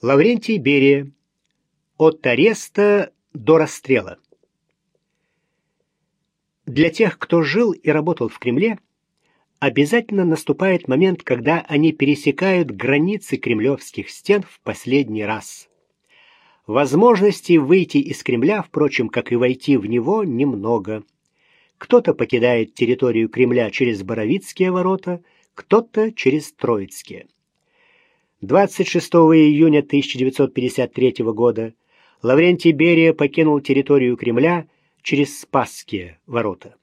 Лаврентий Берия. От ареста до расстрела. Для тех, кто жил и работал в Кремле, обязательно наступает момент, когда они пересекают границы кремлевских стен в последний раз. Возможностей выйти из Кремля, впрочем, как и войти в него, немного. Кто-то покидает территорию Кремля через Боровицкие ворота, кто-то через Троицкие. 26 июня 1953 года Лаврентий Берия покинул территорию Кремля через Спасские ворота.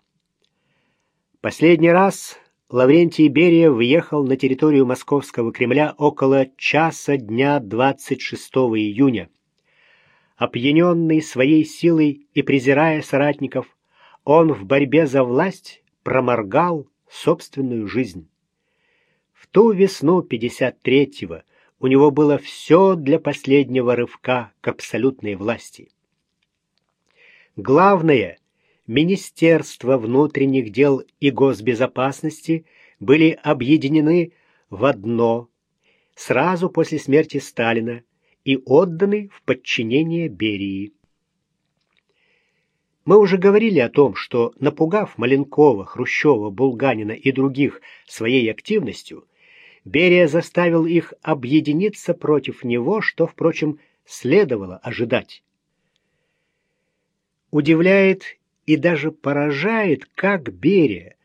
Последний раз Лаврентий Берия въехал на территорию Московского Кремля около часа дня 26 июня. Опьяненный своей силой и презирая соратников, он в борьбе за власть проморгал собственную жизнь ту весну 53-го у него было все для последнего рывка к абсолютной власти. Главное, Министерство внутренних дел и госбезопасности были объединены в одно сразу после смерти Сталина и отданы в подчинение Берии. Мы уже говорили о том, что, напугав Маленкова, Хрущева, Булганина и других своей активностью, Берия заставил их объединиться против него, что, впрочем, следовало ожидать. Удивляет и даже поражает, как Берия,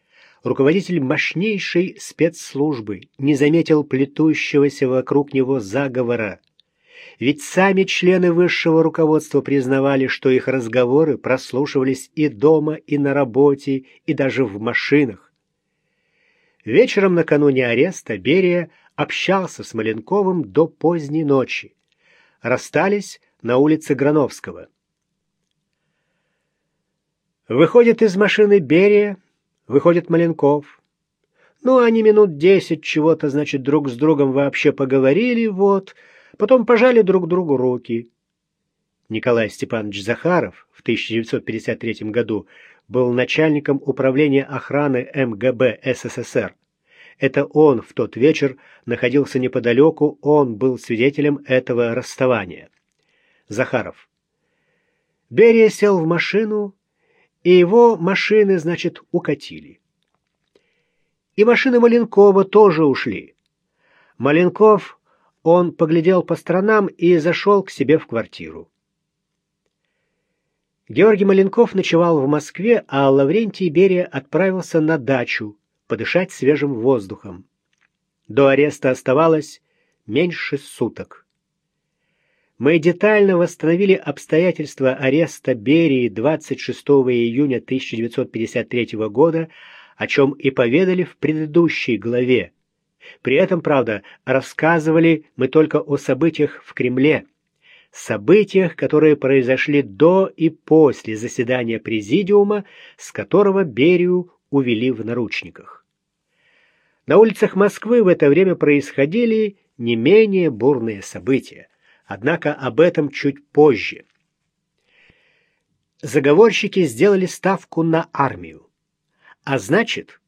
руководитель мощнейшей спецслужбы, не заметил плетущегося вокруг него заговора. Ведь сами члены высшего руководства признавали, что их разговоры прослушивались и дома, и на работе, и даже в машинах. Вечером накануне ареста Берия общался с Маленковым до поздней ночи. Расстались на улице Грановского. Выходит из машины Берия, выходит Маленков. Ну, они минут десять чего-то, значит, друг с другом вообще поговорили, вот, потом пожали друг другу руки. Николай Степанович Захаров в 1953 году был начальником управления охраны МГБ СССР. Это он в тот вечер находился неподалеку, он был свидетелем этого расставания. Захаров. Берия сел в машину, и его машины, значит, укатили. И машины Маленкова тоже ушли. Маленков, он поглядел по сторонам и зашел к себе в квартиру. Георгий Маленков ночевал в Москве, а Лаврентий Берия отправился на дачу подышать свежим воздухом. До ареста оставалось меньше суток. Мы детально восстановили обстоятельства ареста Берии 26 июня 1953 года, о чем и поведали в предыдущей главе. При этом, правда, рассказывали мы только о событиях в Кремле событиях, которые произошли до и после заседания президиума, с которого Берию увели в наручниках. На улицах Москвы в это время происходили не менее бурные события, однако об этом чуть позже. Заговорщики сделали ставку на армию, а значит,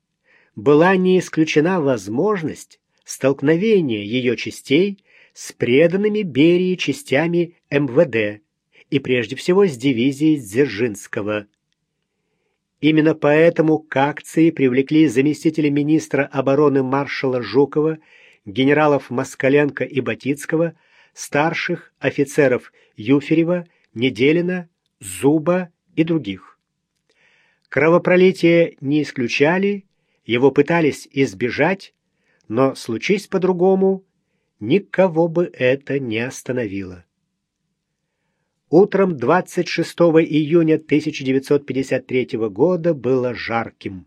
была не исключена возможность столкновения ее частей с преданными Берии частями МВД и прежде всего с дивизией Дзержинского. Именно поэтому к акции привлекли заместителя министра обороны маршала Жукова, генералов Москаленко и Батицкого, старших офицеров Юферева, Неделина, Зуба и других. Кровопролитие не исключали, его пытались избежать, но, случись по-другому, никого бы это не остановило. Утром 26 июня 1953 года было жарким.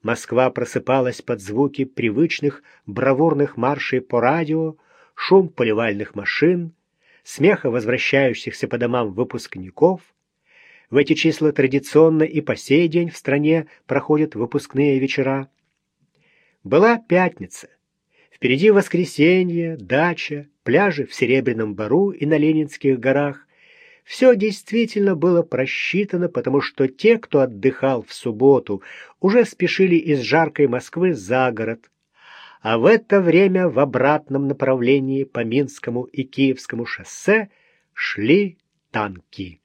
Москва просыпалась под звуки привычных бравурных маршей по радио, шум поливальных машин, смеха возвращающихся по домам выпускников. В эти числа традиционно и по сей день в стране проходят выпускные вечера. Была пятница. Впереди воскресенье, дача, пляжи в Серебряном Бару и на Ленинских горах. Все действительно было просчитано, потому что те, кто отдыхал в субботу, уже спешили из жаркой Москвы за город. а в это время в обратном направлении по Минскому и Киевскому шоссе шли танки.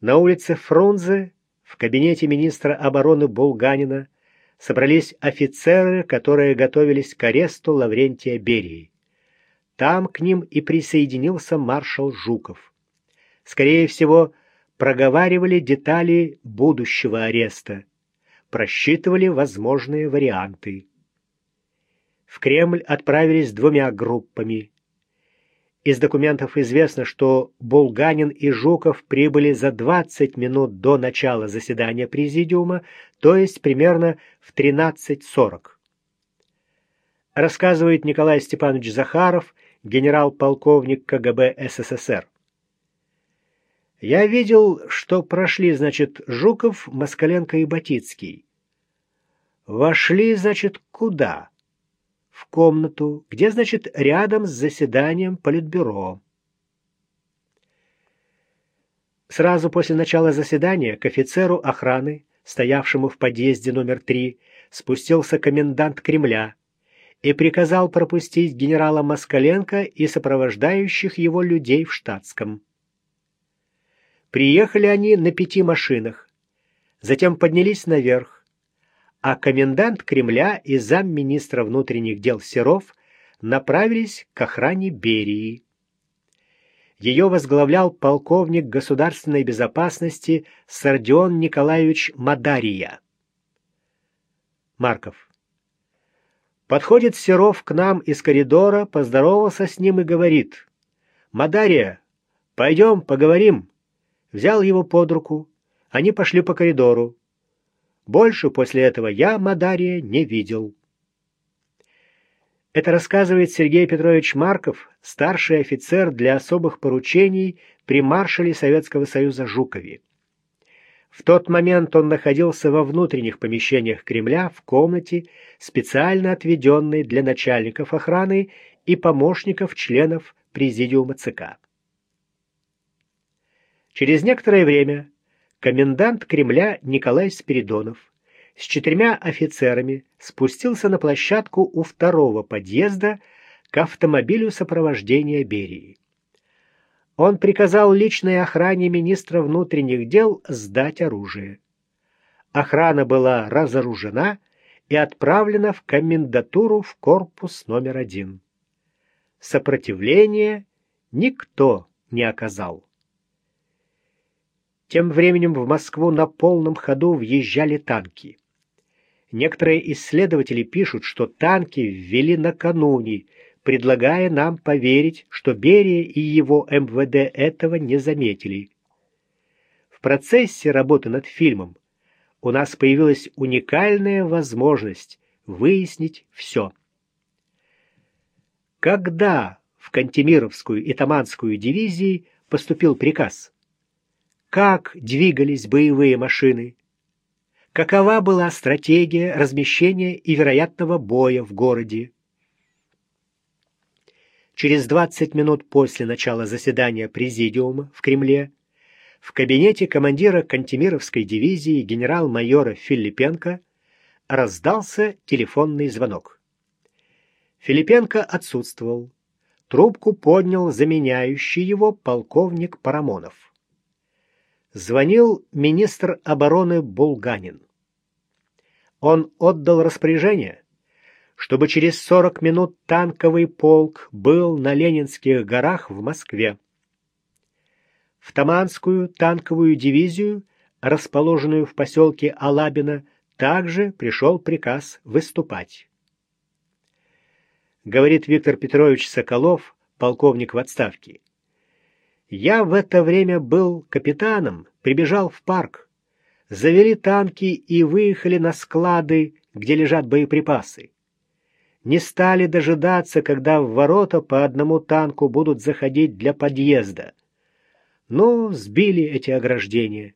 На улице Фрунзе в кабинете министра обороны Булганина собрались офицеры, которые готовились к аресту Лаврентия Берии. Там к ним и присоединился маршал Жуков. Скорее всего, проговаривали детали будущего ареста, просчитывали возможные варианты. В Кремль отправились двумя группами. Из документов известно, что Булганин и Жуков прибыли за 20 минут до начала заседания президиума, то есть примерно в 13.40. Рассказывает Николай Степанович Захаров, генерал-полковник КГБ СССР. Я видел, что прошли, значит, Жуков, Москаленко и Батицкий. Вошли, значит, куда? В комнату, где, значит, рядом с заседанием Политбюро. Сразу после начала заседания к офицеру охраны, стоявшему в подъезде номер три, спустился комендант Кремля и приказал пропустить генерала Москаленко и сопровождающих его людей в штатском. Приехали они на пяти машинах, затем поднялись наверх, а комендант Кремля и замминистра внутренних дел Серов направились к охране Берии. Ее возглавлял полковник государственной безопасности Сардион Николаевич Мадария. Марков. Подходит Серов к нам из коридора, поздоровался с ним и говорит, «Мадария, пойдем поговорим» взял его под руку, они пошли по коридору. Больше после этого я Мадария не видел. Это рассказывает Сергей Петрович Марков, старший офицер для особых поручений при маршале Советского Союза Жукове. В тот момент он находился во внутренних помещениях Кремля в комнате, специально отведенной для начальников охраны и помощников членов Президиума ЦК. Через некоторое время комендант Кремля Николай Спиридонов с четырьмя офицерами спустился на площадку у второго подъезда к автомобилю сопровождения Берии. Он приказал личной охране министра внутренних дел сдать оружие. Охрана была разоружена и отправлена в комендатуру в корпус номер один. Сопротивления никто не оказал. Тем временем в Москву на полном ходу въезжали танки. Некоторые исследователи пишут, что танки ввели накануне, предлагая нам поверить, что Берия и его МВД этого не заметили. В процессе работы над фильмом у нас появилась уникальная возможность выяснить все. Когда в Кантемировскую и Таманскую дивизии поступил приказ? Как двигались боевые машины, какова была стратегия размещения и вероятного боя в городе. Через 20 минут после начала заседания Президиума в Кремле в кабинете командира Кантемировской дивизии генерал-майора Филипенко раздался телефонный звонок. Филипенко отсутствовал. Трубку поднял заменяющий его полковник Парамонов звонил министр обороны Булганин. Он отдал распоряжение, чтобы через 40 минут танковый полк был на Ленинских горах в Москве. В Таманскую танковую дивизию, расположенную в поселке Алабино, также пришел приказ выступать. Говорит Виктор Петрович Соколов, полковник в отставке. Я в это время был капитаном, прибежал в парк. Завели танки и выехали на склады, где лежат боеприпасы. Не стали дожидаться, когда в ворота по одному танку будут заходить для подъезда. Но сбили эти ограждения.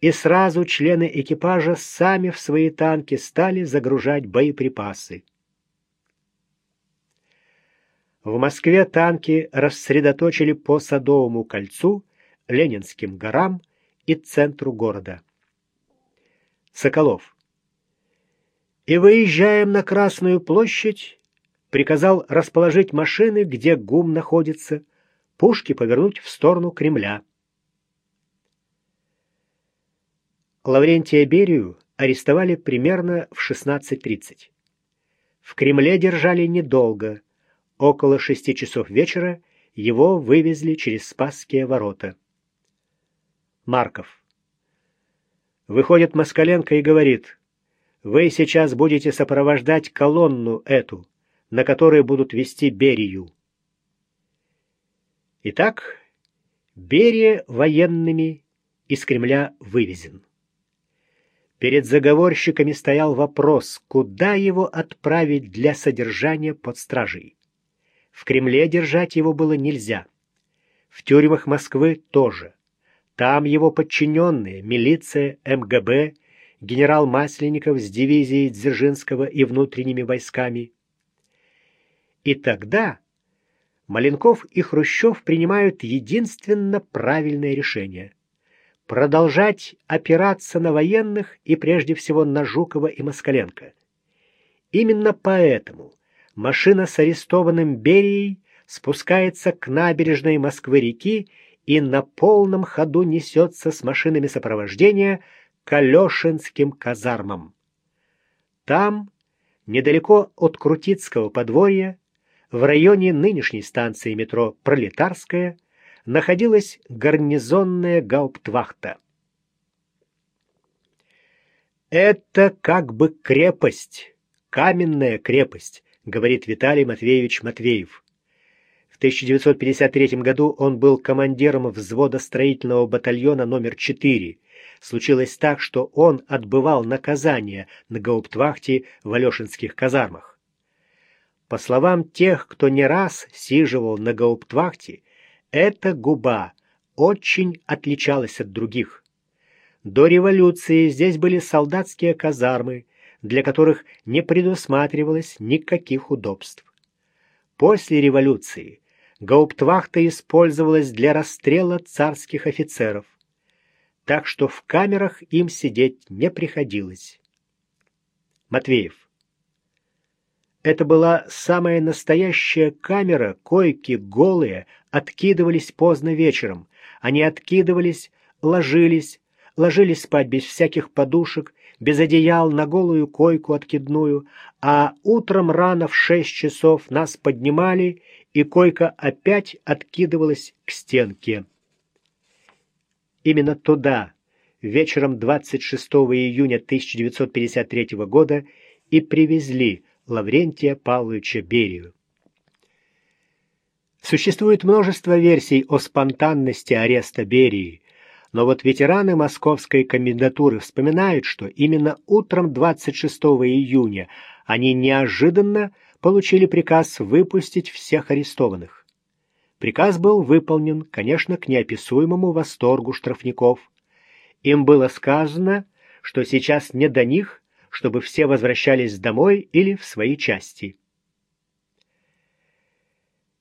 И сразу члены экипажа сами в свои танки стали загружать боеприпасы. В Москве танки рассредоточили по Садовому кольцу, Ленинским горам и центру города. Соколов. и выезжаем на Красную площадь, приказал расположить машины, где ГУМ находится, пушки повернуть в сторону Кремля. Лаврентия Берию арестовали примерно в 16.30. В Кремле держали недолго. Около шести часов вечера его вывезли через Спасские ворота. Марков. Выходит Москаленко и говорит, «Вы сейчас будете сопровождать колонну эту, на которой будут вести Берию». Итак, Берия военными из Кремля вывезен. Перед заговорщиками стоял вопрос, куда его отправить для содержания под стражей. В Кремле держать его было нельзя. В тюрьмах Москвы тоже. Там его подчиненные, милиция, МГБ, генерал Масленников с дивизией Дзержинского и внутренними войсками. И тогда Маленков и Хрущев принимают единственно правильное решение продолжать опираться на военных и прежде всего на Жукова и Москаленко. Именно поэтому машина с арестованным Берией спускается к набережной Москвы-реки и на полном ходу несется с машинами сопровождения к Алешинским казармам. Там, недалеко от Крутицкого подворья, в районе нынешней станции метро «Пролетарская», находилась гарнизонная гауптвахта. «Это как бы крепость, каменная крепость», — говорит Виталий Матвеевич Матвеев. В 1953 году он был командиром взвода строительного батальона номер 4. Случилось так, что он отбывал наказание на гауптвахте в Алешинских казармах. По словам тех, кто не раз сиживал на гауптвахте, эта губа очень отличалась от других. До революции здесь были солдатские казармы, для которых не предусматривалось никаких удобств. После революции гауптвахта использовалась для расстрела царских офицеров, так что в камерах им сидеть не приходилось. Матвеев это была самая настоящая камера, койки голые, откидывались поздно вечером. Они откидывались, ложились, ложились спать без всяких подушек, без одеял на голую койку откидную, а утром рано в шесть часов нас поднимали, и койка опять откидывалась к стенке. Именно туда вечером 26 июня 1953 года и привезли Лаврентия Павловича Берию. Существует множество версий о спонтанности ареста Берии, но вот ветераны московской комендатуры вспоминают, что именно утром 26 июня они неожиданно получили приказ выпустить всех арестованных. Приказ был выполнен, конечно, к неописуемому восторгу штрафников. Им было сказано, что сейчас не до них, чтобы все возвращались домой или в свои части.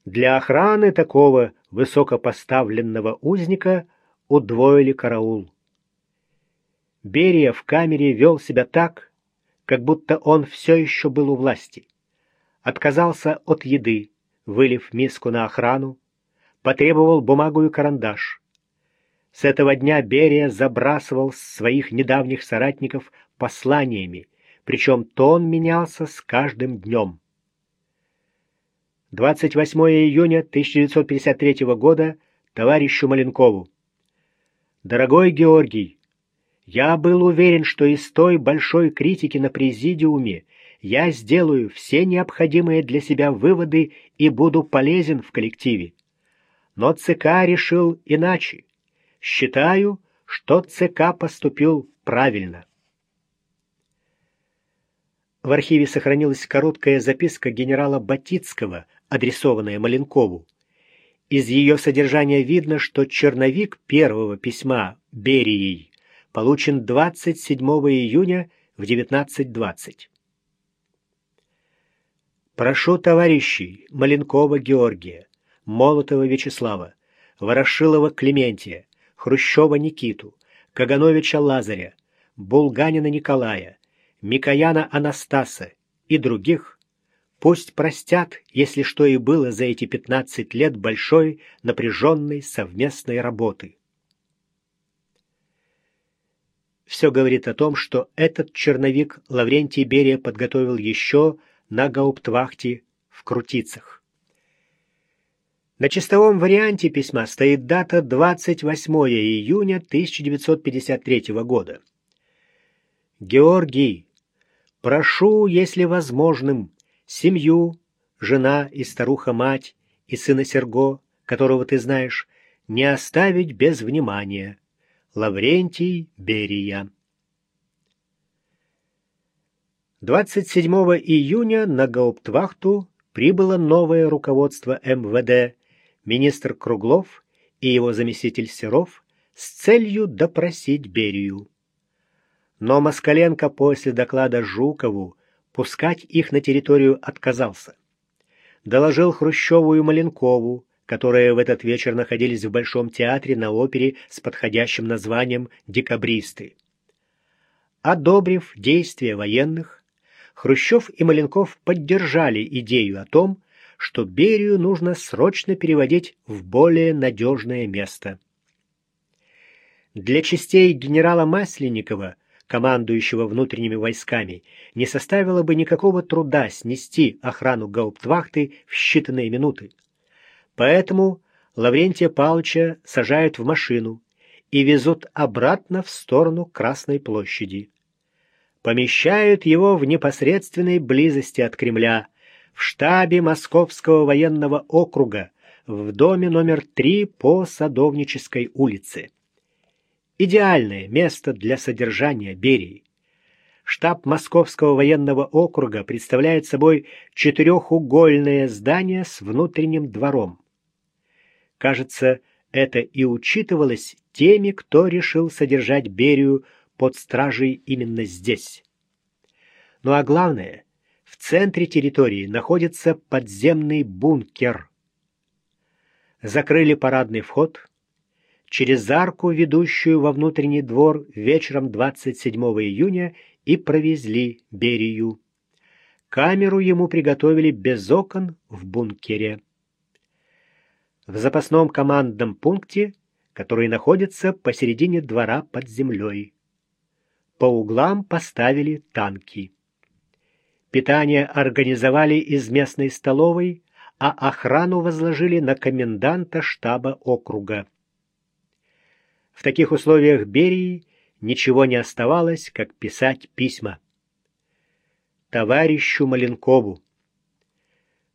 Для охраны такого высокопоставленного узника удвоили караул. Берия в камере вел себя так, как будто он все еще был у власти. Отказался от еды, вылив миску на охрану, потребовал бумагу и карандаш. С этого дня Берия забрасывал своих недавних соратников посланиями, причем тон менялся с каждым днем. 28 июня 1953 года товарищу Маленкову. Дорогой Георгий, я был уверен, что из той большой критики на президиуме я сделаю все необходимые для себя выводы и буду полезен в коллективе. Но ЦК решил иначе. Считаю, что ЦК поступил правильно. В архиве сохранилась короткая записка генерала Батицкого, адресованная Маленкову. Из ее содержания видно, что черновик первого письма Берией получен 27 июня в 19.20. Прошу товарищей Маленкова Георгия, Молотова Вячеслава, Ворошилова Клементия, Хрущева Никиту, Кагановича Лазаря, Булганина Николая, Микояна Анастаса и других пусть простят, если что и было за эти 15 лет большой напряженной совместной работы. Все говорит о том, что этот черновик Лаврентий Берия подготовил еще на гауптвахте в Крутицах. На чистовом варианте письма стоит дата 28 июня 1953 года. Георгий, прошу, если возможным, семью, жена и старуха-мать и сына Серго, которого ты знаешь, не оставить без внимания. Лаврентий Берия 27 июня на гауптвахту прибыло новое руководство МВД, министр Круглов и его заместитель Серов с целью допросить Берию. Но Москаленко после доклада Жукову пускать их на территорию отказался. Доложил Хрущеву и Маленкову, которые в этот вечер находились в Большом театре на опере с подходящим названием «Декабристы». Одобрив действия военных, Хрущев и Маленков поддержали идею о том, что Берию нужно срочно переводить в более надежное место. Для частей генерала Масленникова, командующего внутренними войсками, не составило бы никакого труда снести охрану гауптвахты в считанные минуты. Поэтому Лаврентия Павловича сажают в машину и везут обратно в сторону Красной площади. Помещают его в непосредственной близости от Кремля, в штабе Московского военного округа, в доме номер 3 по Садовнической улице. Идеальное место для содержания Берии. Штаб Московского военного округа представляет собой четырехугольное здание с внутренним двором. Кажется, это и учитывалось теми, кто решил содержать Берию под стражей именно здесь. Ну а главное, в центре территории находится подземный бункер. Закрыли парадный вход. Через арку, ведущую во внутренний двор, вечером 27 июня и провезли Берию. Камеру ему приготовили без окон в бункере в запасном командном пункте, который находится посередине двора под землей. По углам поставили танки. Питание организовали из местной столовой, а охрану возложили на коменданта штаба округа. В таких условиях Берии ничего не оставалось, как писать письма. Товарищу Маленкову.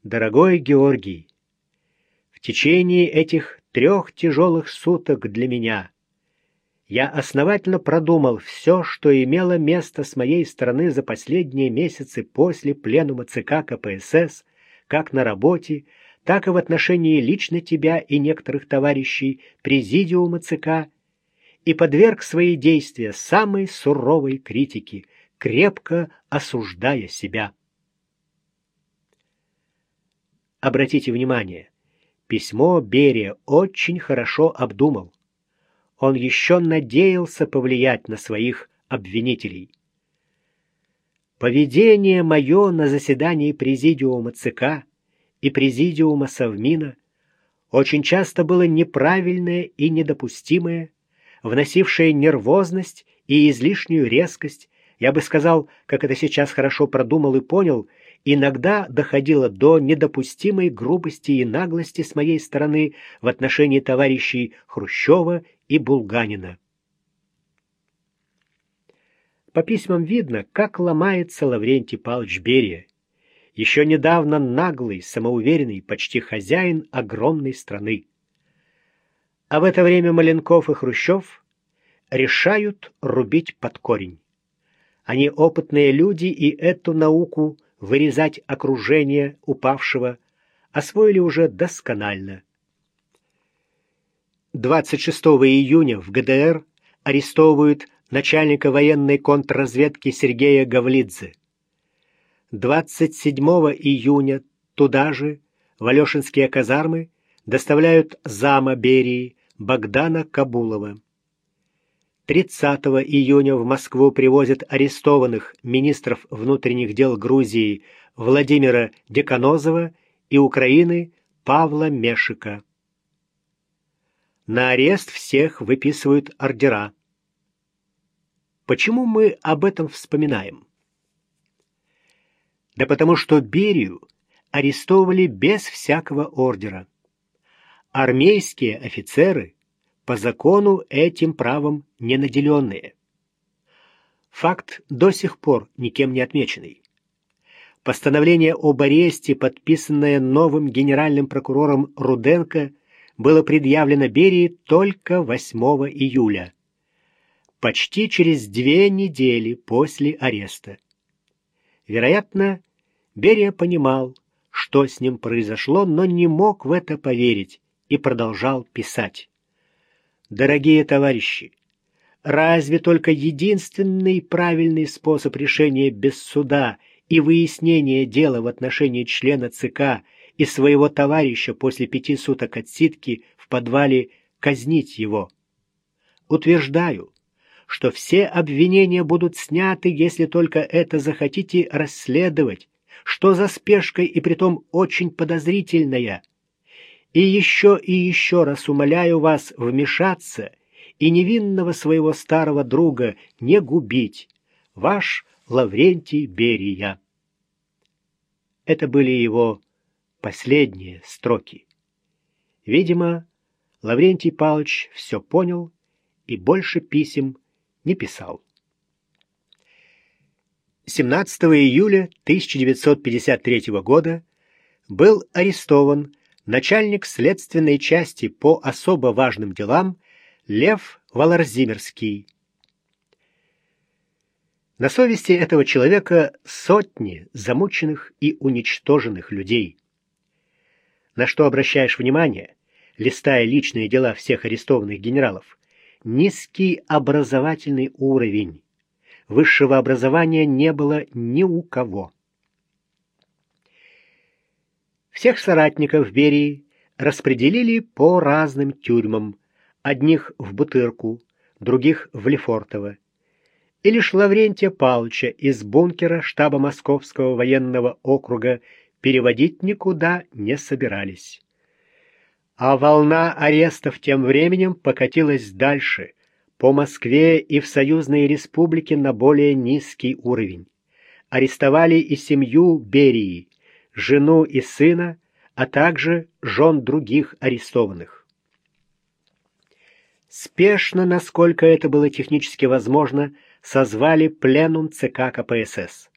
Дорогой Георгий, в течение этих трех тяжелых суток для меня я основательно продумал все, что имело место с моей стороны за последние месяцы после пленума ЦК КПСС, как на работе, так и в отношении лично тебя и некоторых товарищей Президиума ЦК, и подверг свои действия самой суровой критике, крепко осуждая себя. Обратите внимание, Письмо Берия очень хорошо обдумал. Он еще надеялся повлиять на своих обвинителей. Поведение мое на заседании Президиума ЦК и Президиума Совмина очень часто было неправильное и недопустимое, вносившее нервозность и излишнюю резкость, я бы сказал, как это сейчас хорошо продумал и понял – иногда доходило до недопустимой грубости и наглости с моей стороны в отношении товарищей Хрущева и Булганина. По письмам видно, как ломается Лаврентий Павлович Берия, еще недавно наглый, самоуверенный, почти хозяин огромной страны. А в это время Маленков и Хрущев решают рубить под корень. Они опытные люди и эту науку – вырезать окружение упавшего освоили уже досконально. 26 июня в ГДР арестовывают начальника военной контрразведки Сергея Гавлидзе. 27 июня туда же, в Алешинские казармы, доставляют зама Берии Богдана Кабулова. 30 июня в Москву привозят арестованных министров внутренних дел Грузии Владимира Деканозова и Украины Павла Мешика. На арест всех выписывают ордера. Почему мы об этом вспоминаем? Да потому что Берию арестовывали без всякого ордера. Армейские офицеры по закону этим правом не наделенные. Факт до сих пор никем не отмеченный. Постановление об аресте, подписанное новым генеральным прокурором Руденко, было предъявлено Берии только 8 июля, почти через две недели после ареста. Вероятно, Берия понимал, что с ним произошло, но не мог в это поверить и продолжал писать. «Дорогие товарищи, разве только единственный правильный способ решения без суда и выяснения дела в отношении члена ЦК и своего товарища после пяти суток отсидки в подвале казнить его? Утверждаю, что все обвинения будут сняты, если только это захотите расследовать, что за спешкой и притом очень подозрительная. И еще и еще раз умоляю вас вмешаться и невинного своего старого друга не губить. Ваш Лаврентий Берия. Это были его последние строки. Видимо, Лаврентий Павлович все понял и больше писем не писал. 17 июля 1953 года был арестован начальник следственной части по особо важным делам Лев Валарзимерский. На совести этого человека сотни замученных и уничтоженных людей. На что обращаешь внимание, листая личные дела всех арестованных генералов? низкий образовательный уровень. Высшего образования не было ни у кого. Всех соратников Берии распределили по разным тюрьмам, одних в Бутырку, других в Лефортово. И лишь Лаврентия Павловича из бункера штаба Московского военного округа переводить никуда не собирались. А волна арестов тем временем покатилась дальше, по Москве и в союзные республики на более низкий уровень. Арестовали и семью Берии, жену и сына, а также жен других арестованных. Спешно, насколько это было технически возможно, созвали пленум ЦК КПСС.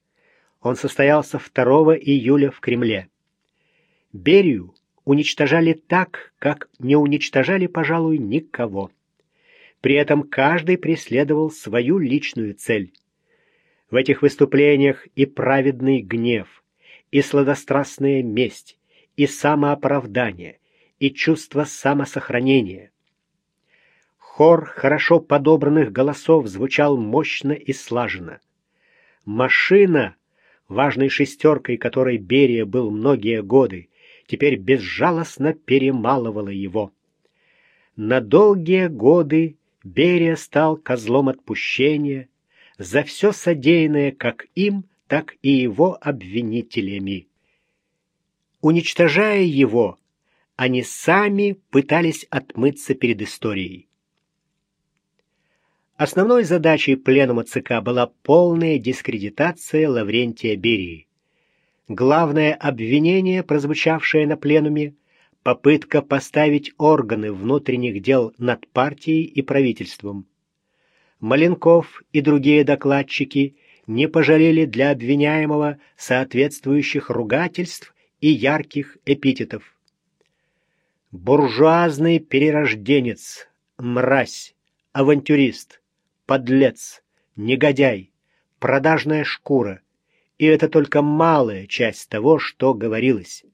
Он состоялся 2 июля в Кремле. Берию уничтожали так, как не уничтожали, пожалуй, никого. При этом каждый преследовал свою личную цель. В этих выступлениях и праведный гнев, и сладострастная месть, и самооправдание, и чувство самосохранения. Хор хорошо подобранных голосов звучал мощно и слаженно. Машина, важной шестеркой которой Берия был многие годы, теперь безжалостно перемалывала его. На долгие годы Берия стал козлом отпущения за все содеянное как им, так и его обвинителями. Уничтожая его, они сами пытались отмыться перед историей. Основной задачей пленума ЦК была полная дискредитация Лаврентия Берии. Главное обвинение, прозвучавшее на пленуме, попытка поставить органы внутренних дел над партией и правительством. Маленков и другие докладчики не пожалели для обвиняемого соответствующих ругательств и ярких эпитетов. Буржуазный перерожденец, мразь, авантюрист, подлец, негодяй, продажная шкура, и это только малая часть того, что говорилось.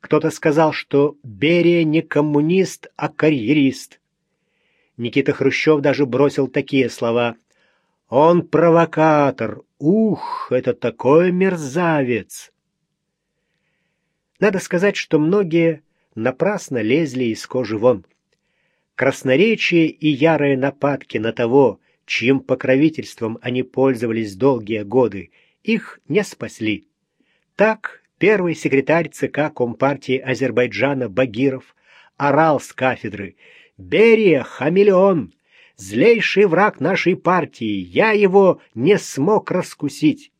Кто-то сказал, что Берия не коммунист, а карьерист. Никита Хрущев даже бросил такие слова. «Он провокатор! Ух, это такой мерзавец!» Надо сказать, что многие напрасно лезли из кожи вон. Красноречие и ярые нападки на того, чьим покровительством они пользовались долгие годы, их не спасли. Так первый секретарь ЦК Компартии Азербайджана Багиров орал с кафедры «Берия, хамелеон! Злейший враг нашей партии! Я его не смог раскусить!»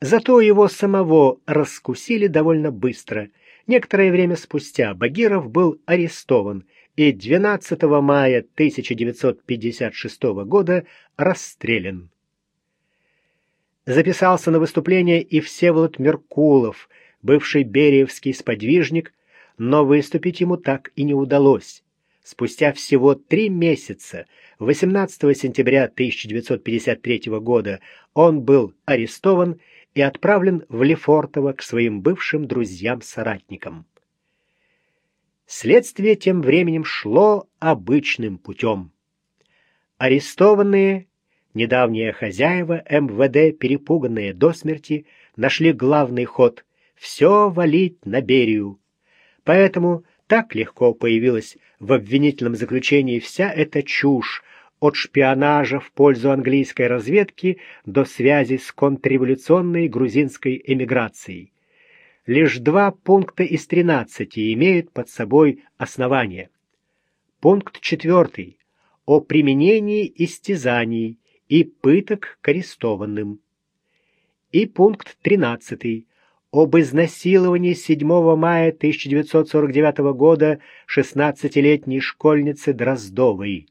Зато его самого раскусили довольно быстро. Некоторое время спустя Багиров был арестован и 12 мая 1956 года расстрелян. Записался на выступление и Всеволод Меркулов, бывший бериевский сподвижник, но выступить ему так и не удалось. Спустя всего три месяца, 18 сентября 1953 года, он был арестован и отправлен в Лефортово к своим бывшим друзьям-соратникам. Следствие тем временем шло обычным путем. Арестованные, недавние хозяева МВД, перепуганные до смерти, нашли главный ход — все валить на Берию. Поэтому так легко появилась в обвинительном заключении вся эта чушь, от шпионажа в пользу английской разведки до связи с контрреволюционной грузинской эмиграцией. Лишь два пункта из 13 имеют под собой основание. Пункт четвертый о применении истязаний и пыток к арестованным. И пункт 13 об изнасиловании 7 мая 1949 года 16-летней школьницы Дроздовой.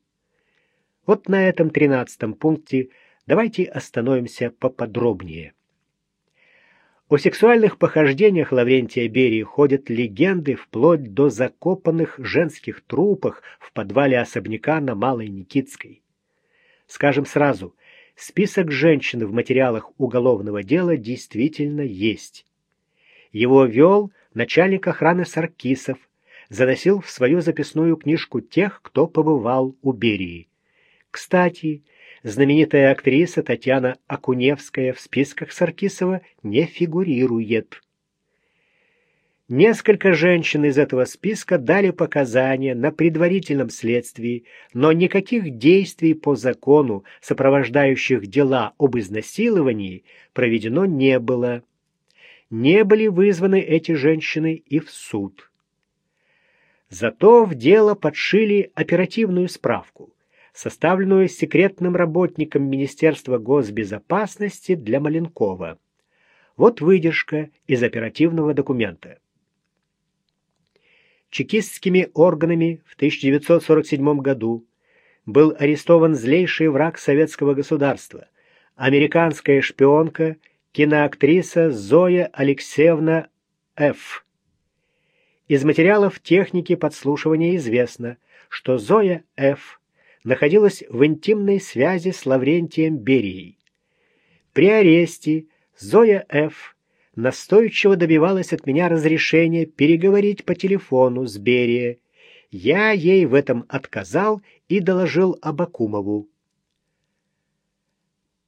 Вот на этом тринадцатом пункте давайте остановимся поподробнее. О сексуальных похождениях Лаврентия Берии ходят легенды вплоть до закопанных женских трупах в подвале особняка на Малой Никитской. Скажем сразу, список женщин в материалах уголовного дела действительно есть. Его вел начальник охраны Саркисов, заносил в свою записную книжку тех, кто побывал у Берии. Кстати, знаменитая актриса Татьяна Акуневская в списках Саркисова не фигурирует. Несколько женщин из этого списка дали показания на предварительном следствии, но никаких действий по закону, сопровождающих дела об изнасиловании, проведено не было. Не были вызваны эти женщины и в суд. Зато в дело подшили оперативную справку составленную секретным работником Министерства госбезопасности для Маленкова. Вот выдержка из оперативного документа. Чекистскими органами в 1947 году был арестован злейший враг советского государства, американская шпионка, киноактриса Зоя Алексеевна Ф. Из материалов техники подслушивания известно, что Зоя Ф находилась в интимной связи с Лаврентием Берией. При аресте Зоя Ф. настойчиво добивалась от меня разрешения переговорить по телефону с Берией. Я ей в этом отказал и доложил Абакумову.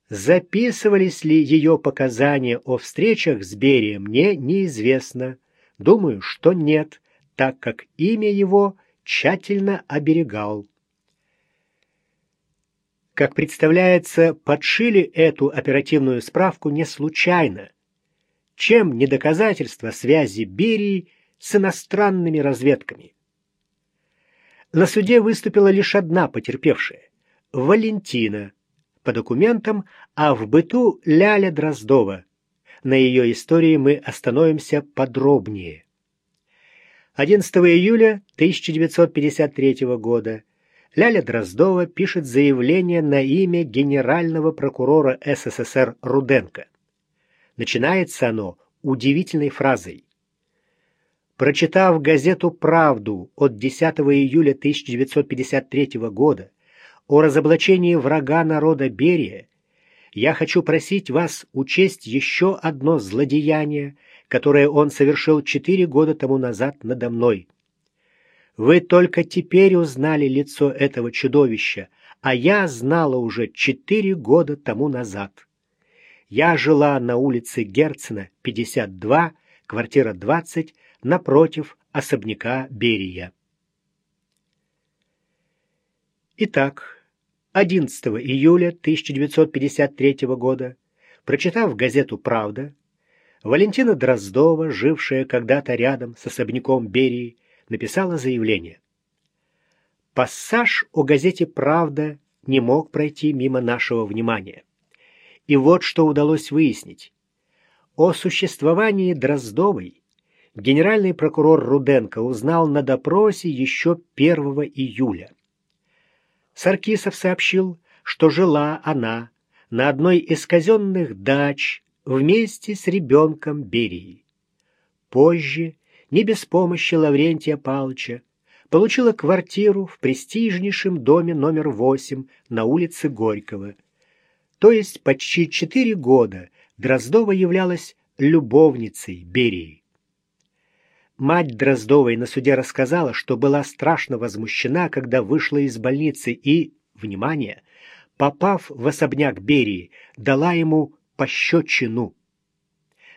Записывались ли ее показания о встречах с Берией, мне неизвестно. Думаю, что нет, так как имя его тщательно оберегал. Как представляется, подшили эту оперативную справку не случайно. Чем не доказательство связи Берии с иностранными разведками? На суде выступила лишь одна потерпевшая – Валентина, по документам, а в быту Ляля Дроздова. На ее истории мы остановимся подробнее. 11 июля 1953 года – Ляля Дроздова пишет заявление на имя генерального прокурора СССР Руденко. Начинается оно удивительной фразой. Прочитав газету «Правду» от 10 июля 1953 года о разоблачении врага народа Берия, я хочу просить вас учесть еще одно злодеяние, которое он совершил четыре года тому назад надо мной. Вы только теперь узнали лицо этого чудовища, а я знала уже четыре года тому назад. Я жила на улице Герцена, 52, квартира 20, напротив особняка Берия. Итак, 11 июля 1953 года, прочитав газету «Правда», Валентина Дроздова, жившая когда-то рядом с особняком Берии, написала заявление. Пассаж о газете «Правда» не мог пройти мимо нашего внимания. И вот что удалось выяснить. О существовании Дроздовой генеральный прокурор Руденко узнал на допросе еще 1 июля. Саркисов сообщил, что жила она на одной из казенных дач вместе с ребенком Берии. Позже, не без помощи Лаврентия Павловича, получила квартиру в престижнейшем доме номер 8 на улице Горького. То есть почти четыре года Дроздова являлась любовницей Берии. Мать Дроздовой на суде рассказала, что была страшно возмущена, когда вышла из больницы и, внимание, попав в особняк Берии, дала ему пощечину.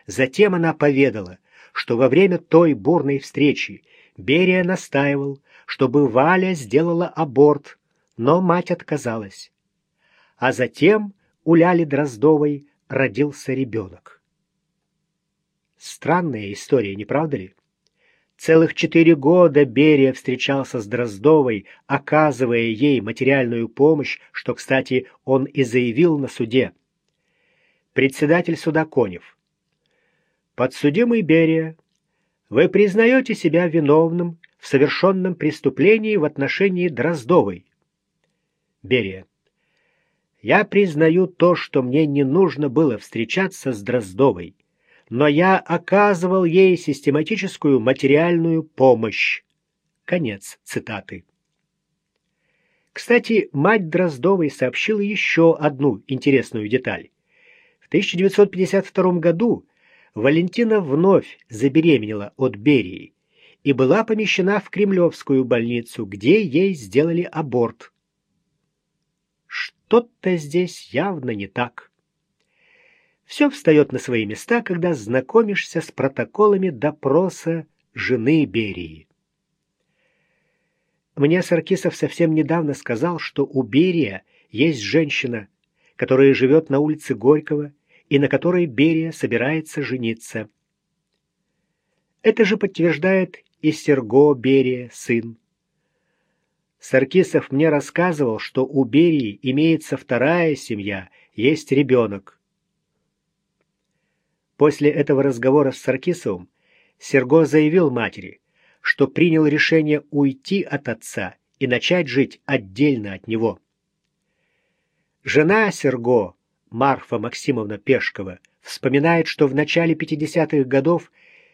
Затем она поведала, что во время той бурной встречи Берия настаивал, чтобы Валя сделала аборт, но мать отказалась. А затем у Ляли Дроздовой родился ребенок. Странная история, не правда ли? Целых четыре года Берия встречался с Дроздовой, оказывая ей материальную помощь, что, кстати, он и заявил на суде. Председатель суда Конев. Подсудимый Берия, вы признаете себя виновным в совершенном преступлении в отношении Дроздовой? Берия. Я признаю то, что мне не нужно было встречаться с Дроздовой но я оказывал ей систематическую материальную помощь. Конец цитаты. Кстати, мать Дроздовой сообщила еще одну интересную деталь. В 1952 году Валентина вновь забеременела от Берии и была помещена в Кремлевскую больницу, где ей сделали аборт. Что-то здесь явно не так. Все встает на свои места, когда знакомишься с протоколами допроса жены Берии. Мне Саркисов совсем недавно сказал, что у Берия есть женщина, которая живет на улице Горького и на которой Берия собирается жениться. Это же подтверждает и Серго Берия, сын. Саркисов мне рассказывал, что у Берии имеется вторая семья, есть ребенок. После этого разговора с Саркисовым Серго заявил матери, что принял решение уйти от отца и начать жить отдельно от него. Жена Серго, Марфа Максимовна Пешкова, вспоминает, что в начале 50-х годов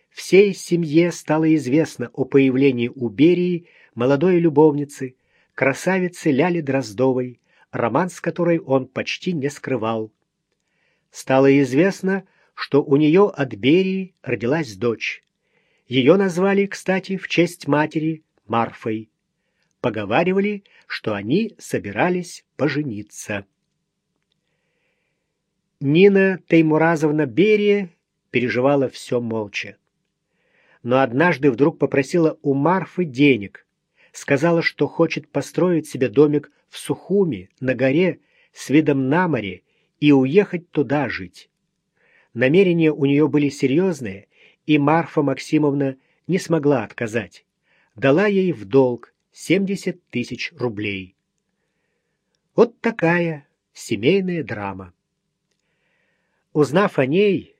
всей семье стало известно о появлении у Берии молодой любовницы, красавицы Ляли Дроздовой, роман с которой он почти не скрывал. Стало известно, что у нее от Берии родилась дочь. Ее назвали, кстати, в честь матери Марфой. Поговаривали, что они собирались пожениться. Нина Теймуразовна Берия переживала все молча. Но однажды вдруг попросила у Марфы денег. Сказала, что хочет построить себе домик в Сухуми, на горе, с видом на море, и уехать туда жить. Намерения у нее были серьезные, и Марфа Максимовна не смогла отказать. Дала ей в долг 70 тысяч рублей. Вот такая семейная драма. Узнав о ней,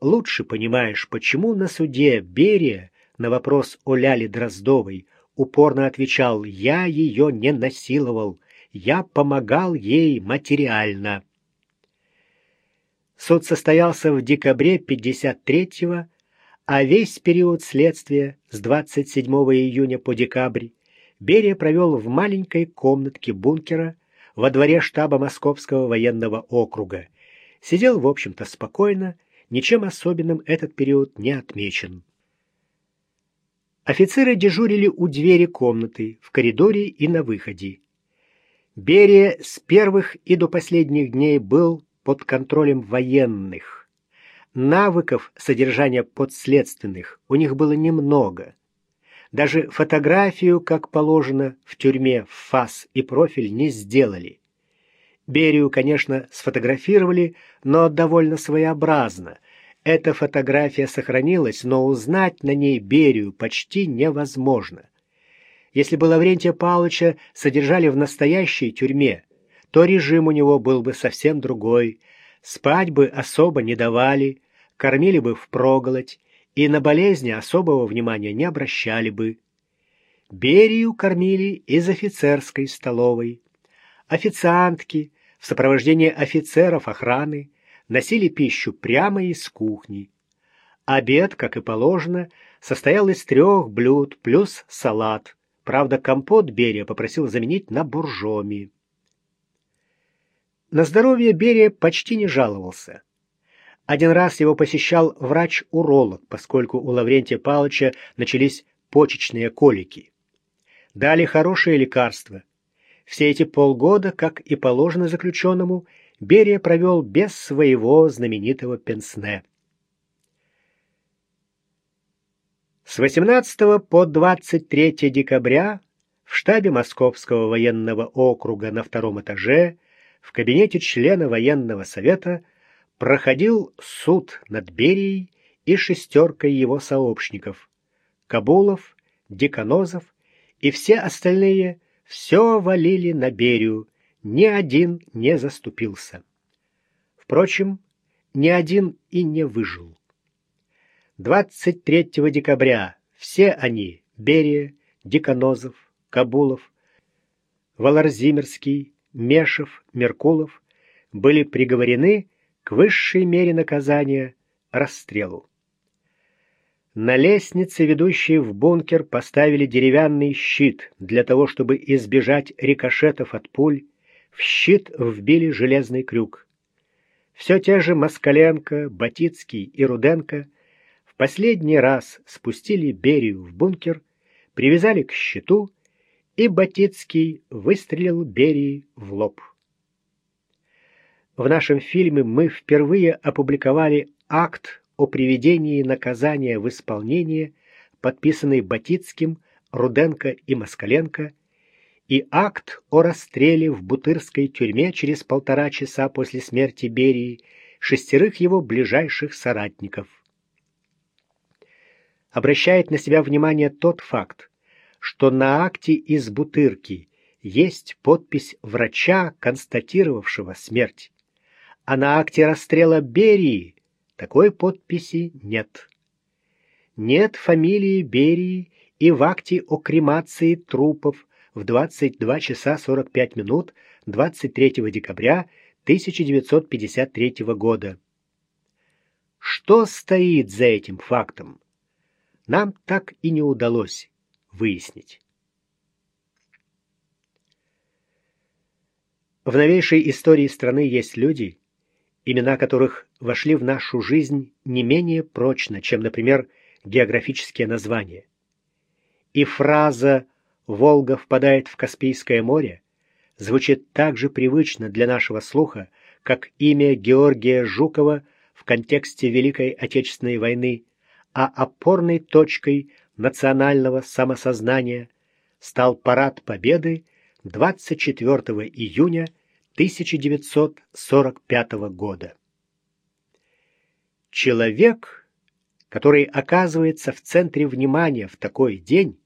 лучше понимаешь, почему на суде Берия на вопрос о Ляле Дроздовой упорно отвечал «Я ее не насиловал, я помогал ей материально». Суд состоялся в декабре 53-го, а весь период следствия с 27 июня по декабрь Берия провел в маленькой комнатке бункера во дворе штаба Московского военного округа. Сидел, в общем-то, спокойно, ничем особенным этот период не отмечен. Офицеры дежурили у двери комнаты, в коридоре и на выходе. Берия с первых и до последних дней был под контролем военных. Навыков содержания подследственных у них было немного. Даже фотографию, как положено, в тюрьме фас и профиль не сделали. Берию, конечно, сфотографировали, но довольно своеобразно. Эта фотография сохранилась, но узнать на ней Берию почти невозможно. Если бы Лаврентия Павловича содержали в настоящей тюрьме, то режим у него был бы совсем другой. Спать бы особо не давали, кормили бы впроголодь, и на болезни особого внимания не обращали бы. Берию кормили из офицерской столовой. Официантки в сопровождении офицеров охраны носили пищу прямо из кухни. Обед, как и положено, состоял из трех блюд плюс салат. Правда, компот Берия попросил заменить на буржоми. На здоровье Берия почти не жаловался. Один раз его посещал врач-уролог, поскольку у Лаврентия Павловича начались почечные колики. Дали хорошее лекарство. Все эти полгода, как и положено заключенному, Берия провел без своего знаменитого пенсне. С 18 по 23 декабря в штабе Московского военного округа на втором этаже в кабинете члена военного совета проходил суд над Берией и шестеркой его сообщников – Кабулов, Деканозов и все остальные все валили на Берию, ни один не заступился. Впрочем, ни один и не выжил. 23 декабря все они – Берия, Деканозов, Кабулов, Валарзимирский, Мешев, Меркулов – были приговорены к высшей мере наказания – расстрелу. На лестнице, ведущей в бункер, поставили деревянный щит для того, чтобы избежать рикошетов от пуль. В щит вбили железный крюк. Все те же Москаленко, Батицкий и Руденко в последний раз спустили Берию в бункер, привязали к щиту, и Батицкий выстрелил Берии в лоб. В нашем фильме мы впервые опубликовали акт о приведении наказания в исполнение, подписанный Батицким, Руденко и Москаленко, и акт о расстреле в Бутырской тюрьме через полтора часа после смерти Берии шестерых его ближайших соратников. Обращает на себя внимание тот факт, что на акте из Бутырки есть подпись врача, констатировавшего смерть а на акте расстрела Берии такой подписи нет. Нет фамилии Берии и в акте о кремации трупов в 22 часа 45 минут 23 декабря 1953 года. Что стоит за этим фактом? Нам так и не удалось выяснить. В новейшей истории страны есть люди, имена которых вошли в нашу жизнь не менее прочно, чем, например, географические названия. И фраза «Волга впадает в Каспийское море» звучит так же привычно для нашего слуха, как имя Георгия Жукова в контексте Великой Отечественной войны, а опорной точкой национального самосознания стал парад Победы 24 июня 1945 года. Человек, который оказывается в центре внимания в такой день,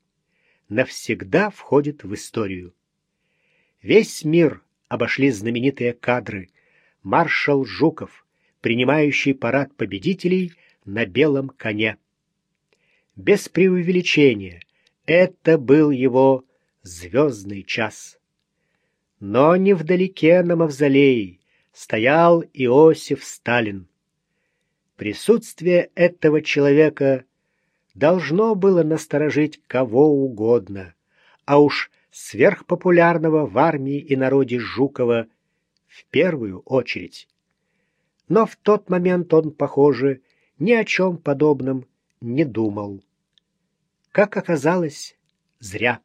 навсегда входит в историю. Весь мир обошли знаменитые кадры. Маршал Жуков, принимающий парад победителей на белом коне. Без преувеличения, это был его звездный час. Но невдалеке на мавзолее стоял Иосиф Сталин. Присутствие этого человека должно было насторожить кого угодно, а уж сверхпопулярного в армии и народе Жукова в первую очередь. Но в тот момент он, похоже, ни о чем подобном не думал. Как оказалось, зря.